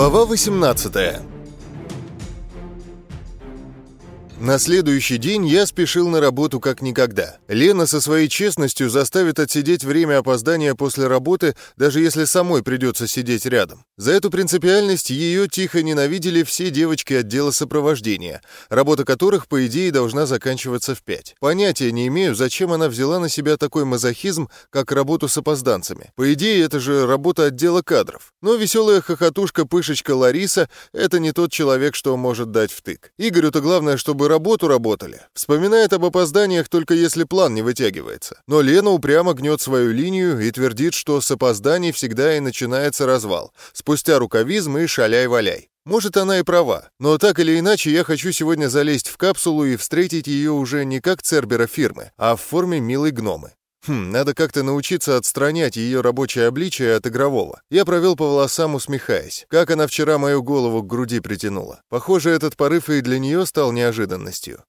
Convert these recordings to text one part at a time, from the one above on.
Глава 18 На следующий день я спешил на работу как никогда. Лена со своей честностью заставит отсидеть время опоздания после работы, даже если самой придется сидеть рядом. За эту принципиальность ее тихо ненавидели все девочки отдела сопровождения, работа которых, по идее, должна заканчиваться в пять. Понятия не имею, зачем она взяла на себя такой мазохизм, как работу с опозданцами. По идее, это же работа отдела кадров. Но веселая хохотушка-пышечка Лариса — это не тот человек, что может дать втык. Игорю-то главное, чтобы работу работали. Вспоминает об опозданиях только если план не вытягивается. Но Лена упрямо гнет свою линию и твердит, что с опозданий всегда и начинается развал. Спустя рукавизм и шаляй-валяй. Может, она и права, но так или иначе я хочу сегодня залезть в капсулу и встретить ее уже не как цербера фирмы, а в форме милой гномы. Хм, надо как-то научиться отстранять ее рабочее обличие от игрового. Я провел по волосам, усмехаясь. Как она вчера мою голову к груди притянула. Похоже, этот порыв и для нее стал неожиданностью.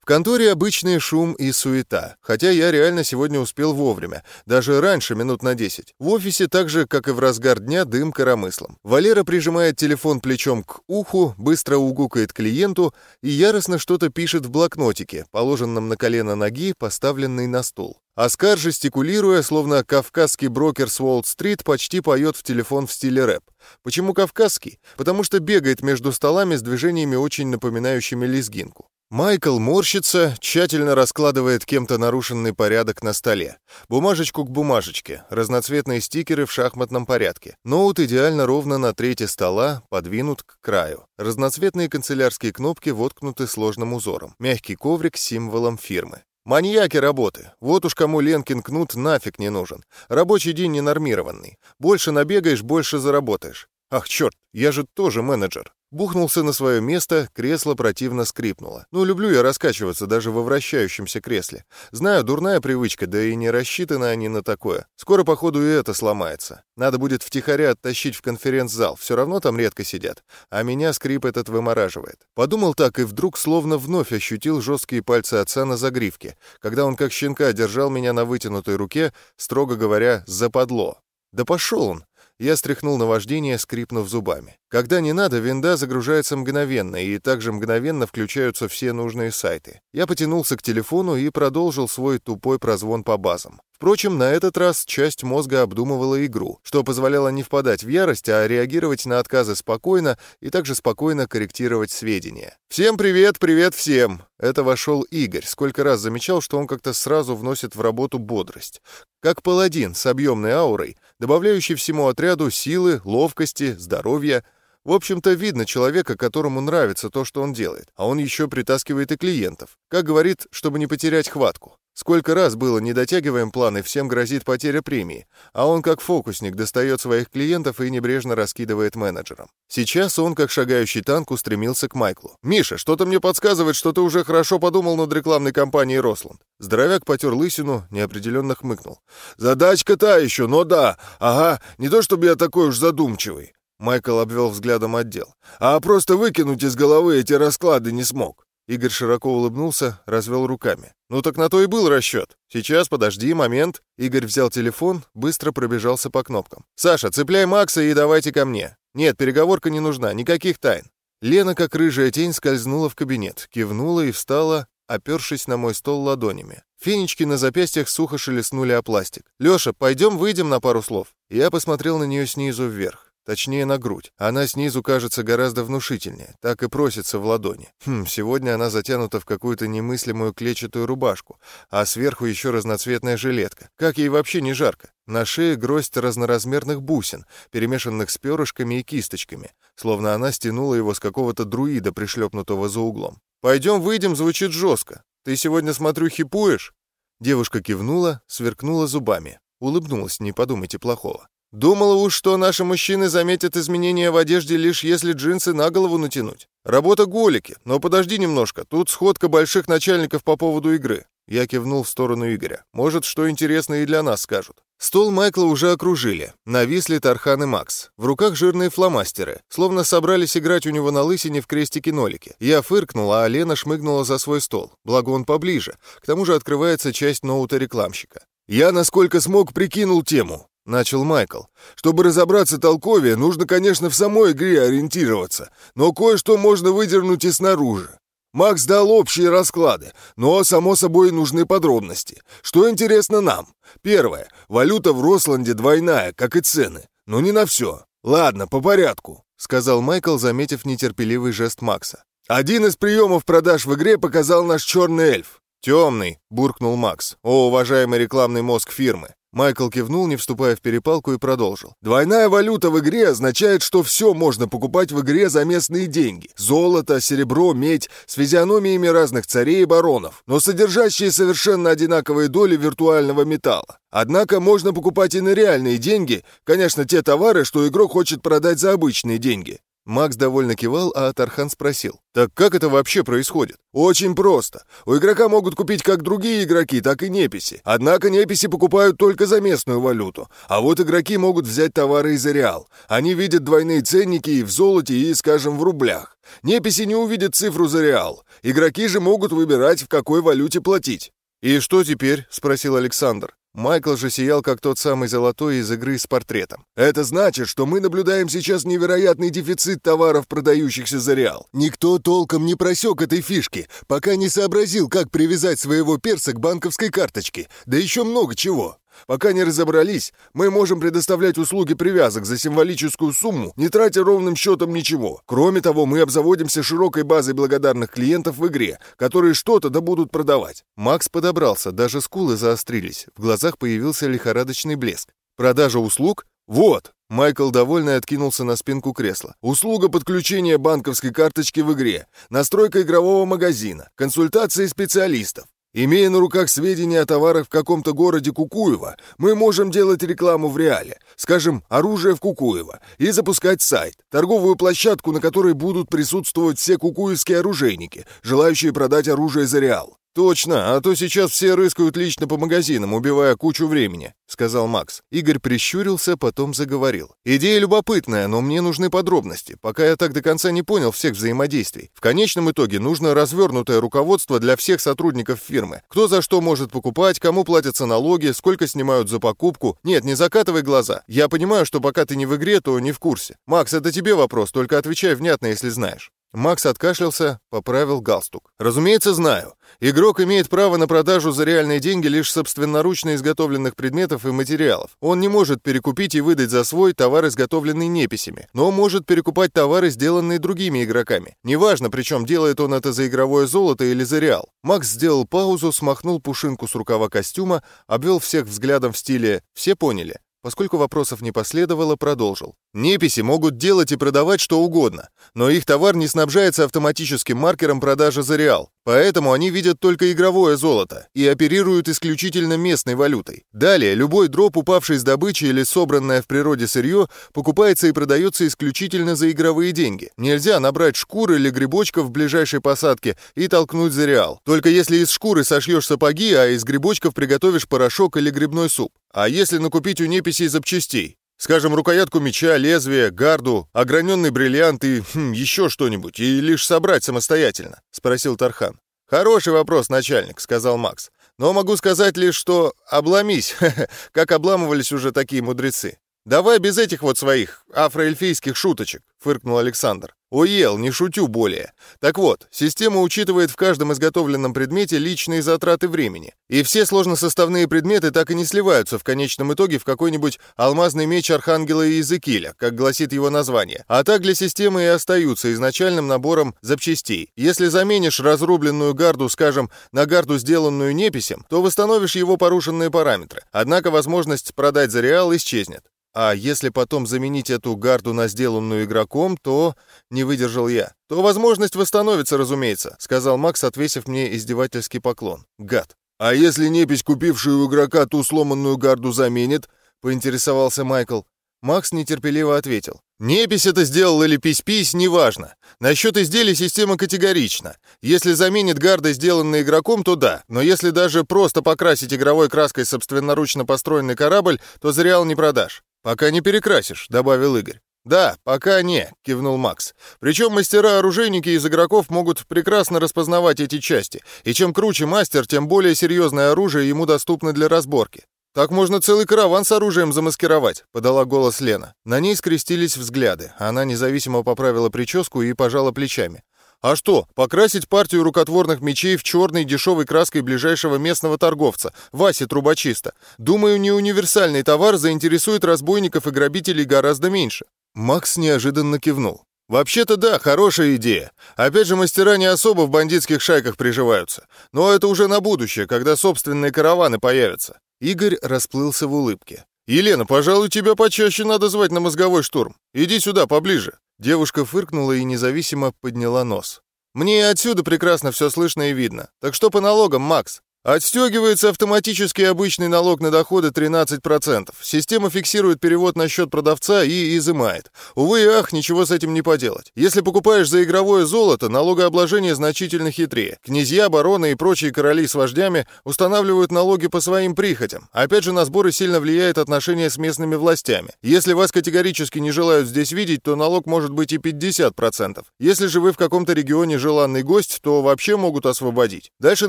В конторе обычный шум и суета, хотя я реально сегодня успел вовремя, даже раньше, минут на 10. В офисе так же, как и в разгар дня, дым коромыслом. Валера прижимает телефон плечом к уху, быстро угукает клиенту и яростно что-то пишет в блокнотике, положенном на колено ноги, поставленный на стул. Оскар, жестикулируя, словно кавказский брокер с Уолл-стрит, почти поет в телефон в стиле рэп. Почему кавказский? Потому что бегает между столами с движениями, очень напоминающими лезгинку. Майкл морщится, тщательно раскладывает кем-то нарушенный порядок на столе. Бумажечку к бумажечке, разноцветные стикеры в шахматном порядке. Ноут идеально ровно на трети стола, подвинут к краю. Разноцветные канцелярские кнопки воткнуты сложным узором. Мягкий коврик с символом фирмы. Маньяки работы. Вот уж кому Ленкин кнут нафиг не нужен. Рабочий день ненормированный. Больше набегаешь, больше заработаешь. Ах, черт, я же тоже менеджер. Бухнулся на свое место, кресло противно скрипнуло. Ну, люблю я раскачиваться даже во вращающемся кресле. Знаю, дурная привычка, да и не рассчитаны они на такое. Скоро, походу, и это сломается. Надо будет втихаря оттащить в конференц-зал, все равно там редко сидят. А меня скрип этот вымораживает. Подумал так и вдруг словно вновь ощутил жесткие пальцы отца на загривке, когда он как щенка держал меня на вытянутой руке, строго говоря, западло. Да пошел он! Я стряхнул на вождение, скрипнув зубами. Когда не надо, винда загружается мгновенно, и также мгновенно включаются все нужные сайты. Я потянулся к телефону и продолжил свой тупой прозвон по базам. Впрочем, на этот раз часть мозга обдумывала игру, что позволяло не впадать в ярость, а реагировать на отказы спокойно и также спокойно корректировать сведения. «Всем привет, привет всем!» Это вошел Игорь. Сколько раз замечал, что он как-то сразу вносит в работу бодрость. Как паладин с объемной аурой, добавляющий всему отряду силы, ловкости, здоровья — в общем-то, видно человека, которому нравится то, что он делает, а он еще притаскивает и клиентов. Как говорит, чтобы не потерять хватку. Сколько раз было, не дотягиваем планы, всем грозит потеря премии, а он как фокусник достает своих клиентов и небрежно раскидывает менеджерам. Сейчас он, как шагающий танк, устремился к Майклу. «Миша, что-то мне подсказывает, что ты уже хорошо подумал над рекламной кампанией Росланд». Здоровяк потер лысину, неопределенно хмыкнул. «Задачка та еще, но да. Ага, не то чтобы я такой уж задумчивый. Майкл обвел взглядом отдел. «А просто выкинуть из головы эти расклады не смог». Игорь широко улыбнулся, развел руками. «Ну так на то и был расчет. Сейчас, подожди, момент». Игорь взял телефон, быстро пробежался по кнопкам. «Саша, цепляй Макса и давайте ко мне. Нет, переговорка не нужна, никаких тайн». Лена, как рыжая тень, скользнула в кабинет, кивнула и встала, опершись на мой стол ладонями. Фенечки на запястьях сухо шелестнули о пластик. «Лёша, пойдем выйдем на пару слов?» Я посмотрел на нее снизу вверх. Точнее, на грудь. Она снизу кажется гораздо внушительнее, так и просится в ладони. Хм, сегодня она затянута в какую-то немыслимую клетчатую рубашку, а сверху еще разноцветная жилетка. Как ей вообще не жарко? На шее гроздь разноразмерных бусин, перемешанных с перышками и кисточками, словно она стянула его с какого-то друида, пришлепнутого за углом. «Пойдем выйдем» звучит жестко. «Ты сегодня, смотрю, хипуешь?» Девушка кивнула, сверкнула зубами. Улыбнулась, не подумайте плохого. Думала уж, что наши мужчины заметят изменения в одежде лишь если джинсы на голову натянуть. Работа голики, но подожди немножко, тут сходка больших начальников по поводу игры. Я кивнул в сторону Игоря. Может, что интересное и для нас скажут. Стол Майкла уже окружили. Нависли Тархан и Макс. В руках жирные фломастеры. Словно собрались играть у него на лысине в крестике-нолике. Я фыркнул, а Лена шмыгнула за свой стол. Благо он поближе. К тому же открывается часть ноута рекламщика. Я, насколько смог, прикинул тему. — начал Майкл. «Чтобы разобраться толковее, нужно, конечно, в самой игре ориентироваться, но кое-что можно выдернуть и снаружи. Макс дал общие расклады, но, само собой, нужны подробности. Что интересно нам? Первое. Валюта в Росланде двойная, как и цены. Но не на все. Ладно, по порядку, сказал Майкл, заметив нетерпеливый жест Макса. Один из приемов продаж в игре показал наш черный эльф. «Темный», — буркнул Макс. «О, уважаемый рекламный мозг фирмы. Майкл кивнул, не вступая в перепалку, и продолжил. «Двойная валюта в игре означает, что все можно покупать в игре за местные деньги. Золото, серебро, медь, с физиономиями разных царей и баронов, но содержащие совершенно одинаковые доли виртуального металла. Однако можно покупать и на реальные деньги, конечно, те товары, что игрок хочет продать за обычные деньги. Макс довольно кивал, а Тархан спросил. «Так как это вообще происходит?» «Очень просто. У игрока могут купить как другие игроки, так и неписи. Однако неписи покупают только за местную валюту. А вот игроки могут взять товары из реал. Они видят двойные ценники и в золоте, и, скажем, в рублях. Неписи не увидят цифру за реал. Игроки же могут выбирать, в какой валюте платить». «И что теперь?» — спросил Александр. Майкл же сиял, как тот самый золотой из игры с портретом. «Это значит, что мы наблюдаем сейчас невероятный дефицит товаров, продающихся за реал. Никто толком не просек этой фишки, пока не сообразил, как привязать своего перса к банковской карточке. Да еще много чего. Пока не разобрались, мы можем предоставлять услуги привязок за символическую сумму, не тратя ровным счетом ничего. Кроме того, мы обзаводимся широкой базой благодарных клиентов в игре, которые что-то да будут продавать. Макс подобрался, даже скулы заострились, в глазах появился лихорадочный блеск. Продажа услуг? Вот! Майкл довольно откинулся на спинку кресла. Услуга подключения банковской карточки в игре, настройка игрового магазина, консультации специалистов. Имея на руках сведения о товарах в каком-то городе Кукуева, мы можем делать рекламу в реале, скажем, оружие в Кукуево, и запускать сайт, торговую площадку, на которой будут присутствовать все кукуевские оружейники, желающие продать оружие за реал. «Точно, а то сейчас все рыскают лично по магазинам, убивая кучу времени», — сказал Макс. Игорь прищурился, потом заговорил. «Идея любопытная, но мне нужны подробности, пока я так до конца не понял всех взаимодействий. В конечном итоге нужно развернутое руководство для всех сотрудников фирмы. Кто за что может покупать, кому платятся налоги, сколько снимают за покупку. Нет, не закатывай глаза. Я понимаю, что пока ты не в игре, то не в курсе. Макс, это тебе вопрос, только отвечай внятно, если знаешь». Макс откашлялся, поправил галстук. «Разумеется, знаю. Игрок имеет право на продажу за реальные деньги лишь собственноручно изготовленных предметов и материалов. Он не может перекупить и выдать за свой товар, изготовленный неписями, но может перекупать товары, сделанные другими игроками. Неважно, причем делает он это за игровое золото или за реал». Макс сделал паузу, смахнул пушинку с рукава костюма, обвел всех взглядом в стиле «все поняли». Поскольку вопросов не последовало, продолжил. Неписи могут делать и продавать что угодно, но их товар не снабжается автоматическим маркером продажи за реал, поэтому они видят только игровое золото и оперируют исключительно местной валютой. Далее, любой дроп, упавший с добычи или собранное в природе сырье, покупается и продается исключительно за игровые деньги. Нельзя набрать шкуры или грибочков в ближайшей посадке и толкнуть за реал. Только если из шкуры сошьешь сапоги, а из грибочков приготовишь порошок или грибной суп. А если накупить у неписей запчастей? Скажем, рукоятку меча, лезвие, гарду, ограненный бриллиант и хм, еще что-нибудь, и лишь собрать самостоятельно?» — спросил Тархан. «Хороший вопрос, начальник», — сказал Макс. «Но могу сказать лишь, что обломись, как обламывались уже такие мудрецы. Давай без этих вот своих афроэльфийских шуточек», — фыркнул Александр. Уел, не шутю более. Так вот, система учитывает в каждом изготовленном предмете личные затраты времени. И все сложносоставные предметы так и не сливаются в конечном итоге в какой-нибудь алмазный меч Архангела Иезекииля, как гласит его название. А так для системы и остаются изначальным набором запчастей. Если заменишь разрубленную гарду, скажем, на гарду, сделанную неписем, то восстановишь его порушенные параметры. Однако возможность продать за реал исчезнет. А если потом заменить эту гарду на сделанную игроком, то... Не выдержал я. То возможность восстановится, разумеется, сказал Макс, отвесив мне издевательский поклон. Гад. А если непись, купивший у игрока ту сломанную гарду, заменит? Поинтересовался Майкл. Макс нетерпеливо ответил. «Непись это сделал или пись-пись, неважно. Насчет изделий система категорична. Если заменит гарды, сделанные игроком, то да. Но если даже просто покрасить игровой краской собственноручно построенный корабль, то за реал не продашь. «Пока не перекрасишь», — добавил Игорь. «Да, пока не», — кивнул Макс. «Причем мастера-оружейники из игроков могут прекрасно распознавать эти части, и чем круче мастер, тем более серьезное оружие ему доступно для разборки. Так можно целый караван с оружием замаскировать», — подала голос Лена. На ней скрестились взгляды. Она независимо поправила прическу и пожала плечами. А что, покрасить партию рукотворных мечей в черной дешевой краской ближайшего местного торговца, Васи Трубочиста? Думаю, не универсальный товар заинтересует разбойников и грабителей гораздо меньше. Макс неожиданно кивнул. «Вообще-то да, хорошая идея. Опять же, мастера не особо в бандитских шайках приживаются. Но это уже на будущее, когда собственные караваны появятся». Игорь расплылся в улыбке. «Елена, пожалуй, тебя почаще надо звать на мозговой штурм. Иди сюда, поближе». Девушка фыркнула и независимо подняла нос. «Мне отсюда прекрасно все слышно и видно. Так что по налогам, Макс?» Отстегивается автоматически обычный налог на доходы 13%. Система фиксирует перевод на счет продавца и изымает. Увы и ах, ничего с этим не поделать. Если покупаешь за игровое золото, налогообложение значительно хитрее. Князья, бароны и прочие короли с вождями устанавливают налоги по своим прихотям. Опять же, на сборы сильно влияет отношение с местными властями. Если вас категорически не желают здесь видеть, то налог может быть и 50%. Если же вы в каком-то регионе желанный гость, то вообще могут освободить. Дальше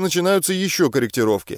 начинаются еще корректировки.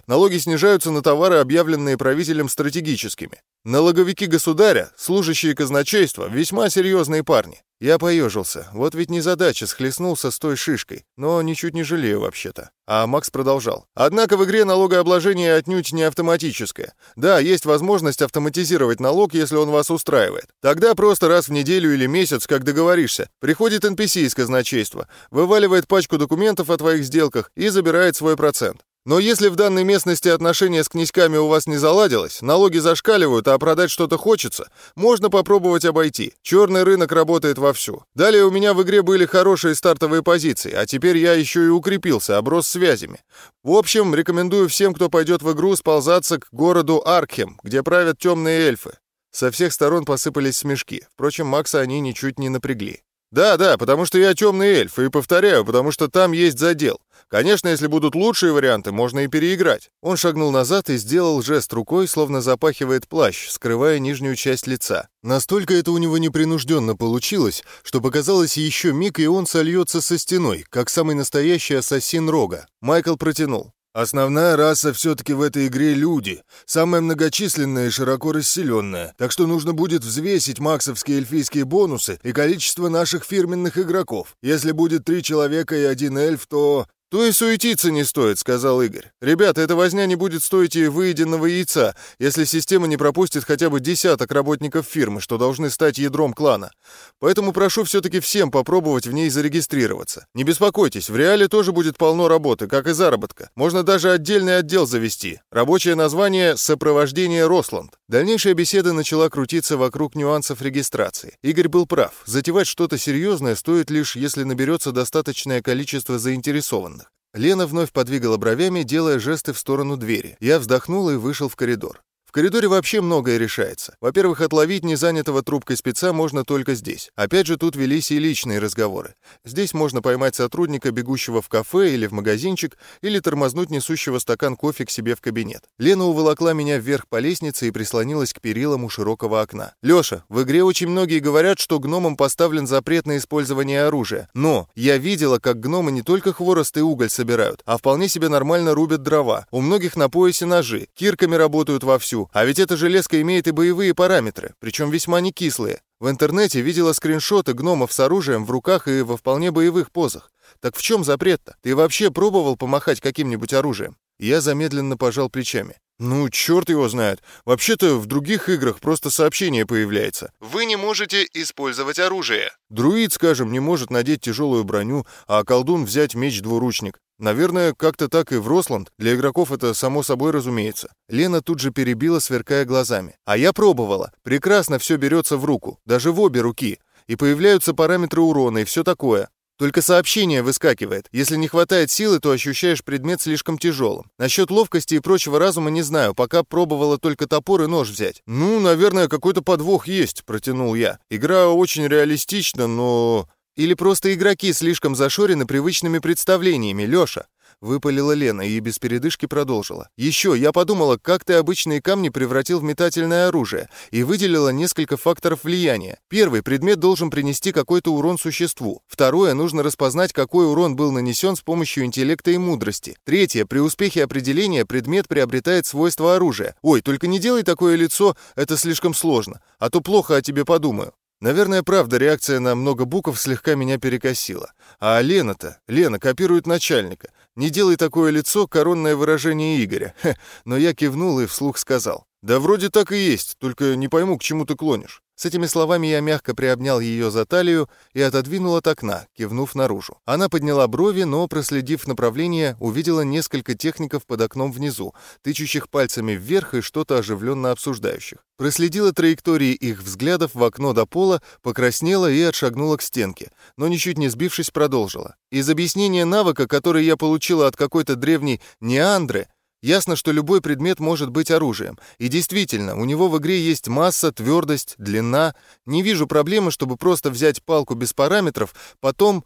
Налоги снижаются на товары, объявленные правителем стратегическими. Налоговики государя, служащие казначейства, весьма серьезные парни. Я поежился. Вот ведь незадача, схлестнулся с той шишкой. Но ничуть не жалею вообще-то. А Макс продолжал. Однако в игре налогообложение отнюдь не автоматическое. Да, есть возможность автоматизировать налог, если он вас устраивает. Тогда просто раз в неделю или месяц, как договоришься, приходит NPC из казначейства, вываливает пачку документов о твоих сделках и забирает свой процент. Но если в данной местности отношения с князьками у вас не заладилось, налоги зашкаливают, а продать что-то хочется, можно попробовать обойти. Черный рынок работает вовсю. Далее у меня в игре были хорошие стартовые позиции, а теперь я еще и укрепился, оброс связями. В общем, рекомендую всем, кто пойдет в игру, сползаться к городу Аркхем, где правят темные эльфы. Со всех сторон посыпались смешки. Впрочем, Макса они ничуть не напрягли. «Да, да, потому что я темный эльф, и повторяю, потому что там есть задел. Конечно, если будут лучшие варианты, можно и переиграть». Он шагнул назад и сделал жест рукой, словно запахивает плащ, скрывая нижнюю часть лица. Настолько это у него непринужденно получилось, что показалось еще миг, и он сольется со стеной, как самый настоящий ассасин Рога. Майкл протянул. Основная раса все-таки в этой игре люди, самая многочисленная и широко расселенная, так что нужно будет взвесить максовские эльфийские бонусы и количество наших фирменных игроков. Если будет три человека и один эльф, то «То и суетиться не стоит», — сказал Игорь. «Ребята, эта возня не будет стоить и выеденного яйца, если система не пропустит хотя бы десяток работников фирмы, что должны стать ядром клана. Поэтому прошу все-таки всем попробовать в ней зарегистрироваться. Не беспокойтесь, в реале тоже будет полно работы, как и заработка. Можно даже отдельный отдел завести. Рабочее название «Сопровождение Росланд». Дальнейшая беседа начала крутиться вокруг нюансов регистрации. Игорь был прав. Затевать что-то серьезное стоит лишь, если наберется достаточное количество заинтересованных. Лена вновь подвигала бровями, делая жесты в сторону двери. Я вздохнул и вышел в коридор коридоре вообще многое решается. Во-первых, отловить незанятого трубкой спеца можно только здесь. Опять же, тут велись и личные разговоры. Здесь можно поймать сотрудника, бегущего в кафе или в магазинчик, или тормознуть несущего стакан кофе к себе в кабинет. Лена уволокла меня вверх по лестнице и прислонилась к перилам у широкого окна. «Леша, в игре очень многие говорят, что гномам поставлен запрет на использование оружия. Но я видела, как гномы не только хворост и уголь собирают, а вполне себе нормально рубят дрова. У многих на поясе ножи, кирками работают вовсю, а ведь эта железка имеет и боевые параметры, причем весьма не кислые. В интернете видела скриншоты гномов с оружием в руках и во вполне боевых позах. Так в чем запрет-то? Ты вообще пробовал помахать каким-нибудь оружием? Я замедленно пожал плечами. Ну, черт его знает. Вообще-то в других играх просто сообщение появляется. Вы не можете использовать оружие. Друид, скажем, не может надеть тяжелую броню, а колдун взять меч-двуручник. Наверное, как-то так и в Росланд. Для игроков это само собой разумеется. Лена тут же перебила, сверкая глазами. А я пробовала. Прекрасно все берется в руку. Даже в обе руки. И появляются параметры урона и все такое. Только сообщение выскакивает. Если не хватает силы, то ощущаешь предмет слишком тяжелым. Насчет ловкости и прочего разума не знаю, пока пробовала только топор и нож взять. «Ну, наверное, какой-то подвох есть», — протянул я. «Игра очень реалистична, но...» Или просто игроки слишком зашорены привычными представлениями, Лёша. Выпалила Лена и без передышки продолжила. Еще я подумала, как ты обычные камни превратил в метательное оружие, и выделила несколько факторов влияния. Первый, предмет должен принести какой-то урон существу. Второе, нужно распознать, какой урон был нанесен с помощью интеллекта и мудрости. Третье, при успехе определения предмет приобретает свойства оружия. Ой, только не делай такое лицо, это слишком сложно, а то плохо о тебе подумаю. Наверное, правда, реакция на много букв слегка меня перекосила. А Лена-то, Лена копирует начальника. Не делай такое лицо, коронное выражение Игоря. Хе, но я кивнул и вслух сказал. Да вроде так и есть, только не пойму, к чему ты клонишь. С этими словами я мягко приобнял ее за талию и отодвинул от окна, кивнув наружу. Она подняла брови, но, проследив направление, увидела несколько техников под окном внизу, тычущих пальцами вверх и что-то оживленно обсуждающих. Проследила траектории их взглядов в окно до пола, покраснела и отшагнула к стенке, но ничуть не сбившись продолжила. Из объяснения навыка, который я получила от какой-то древней неандры, Ясно, что любой предмет может быть оружием. И действительно, у него в игре есть масса, твердость, длина. Не вижу проблемы, чтобы просто взять палку без параметров, потом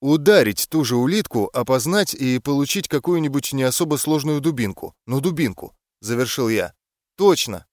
ударить ту же улитку, опознать и получить какую-нибудь не особо сложную дубинку. Ну, дубинку, завершил я. Точно,